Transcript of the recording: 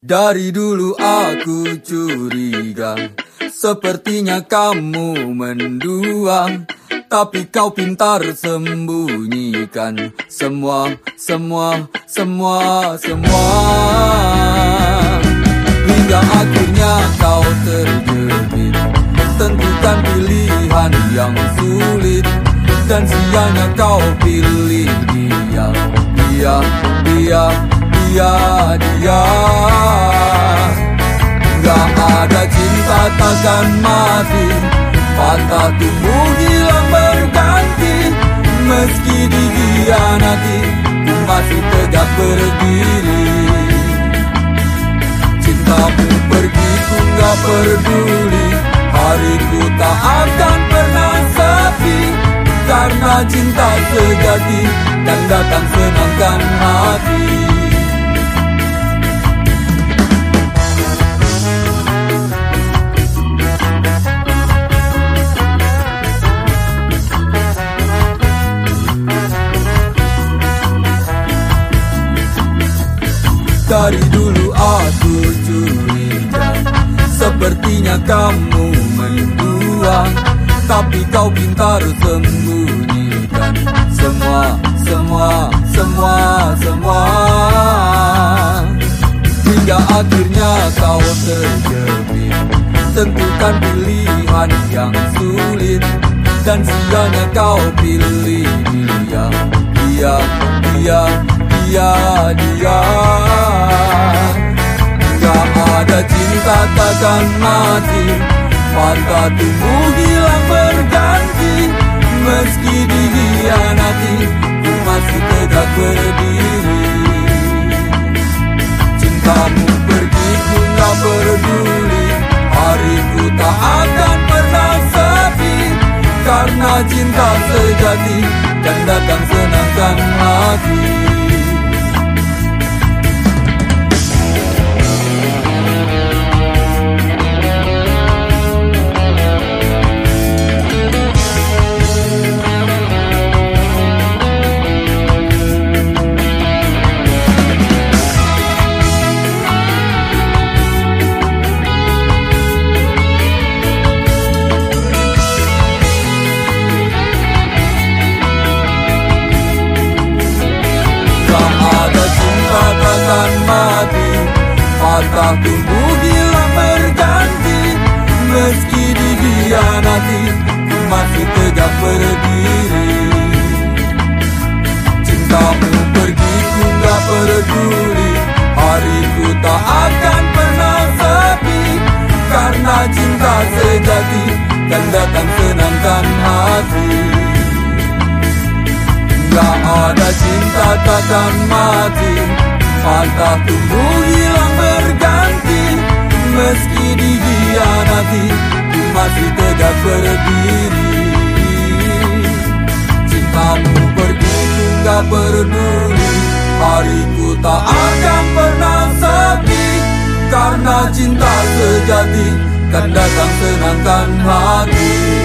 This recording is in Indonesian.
Dari dulu aku curiga Sepertinya kamu mendua Tapi kau pintar sembunyikan Semua, semua, semua, semua. Hingga akhirnya kau terjepit Tentukan pilihan yang sulit. Dan sianya kau pilih dia Dia, dia, dia, dia takkan mati. Patah tumbuh hilang berganti Meski dihianati Ku masih tegak berdiri. Cintamu pergi ku gak peduli Hariku tak akan pernah sepi. Karena cinta sejati Dan datang senangkan hati Dari dulu aku curiga. Sepertinya kamu mendua. Tapi kau pintar sembunyikan. Semua, semua, semua, semua. Hingga akhirnya kau terjepit Tentukan pilihan yang sulit. Dan sianya kau pilih dia. Dia, dia, dia, dia. Gak takkan mati. Patah tumbuh hilang berganti Meski dihianati Ku masih tegak berdiri. Cintamu pergi ku gak peduli. Hariku tak akan pernah sepi Karena cinta sejati Dan datang senangkan hati Patah tumbuh hilang berganti Meski dihianati Ku masih tegak berdiri. Cintamu pergi ku gak peduli Hariku tak akan pernah sepi. Karena cinta sejati Dan datang senangkan hati. Gak ada cinta takkan mati Patah tumbuh hilang Meski dihianati masih tegak berdiri. Cintamu pergi ku gak peduli Hariku tak akan pernah sepi. Karena cinta sejati Kan datang senangkan hati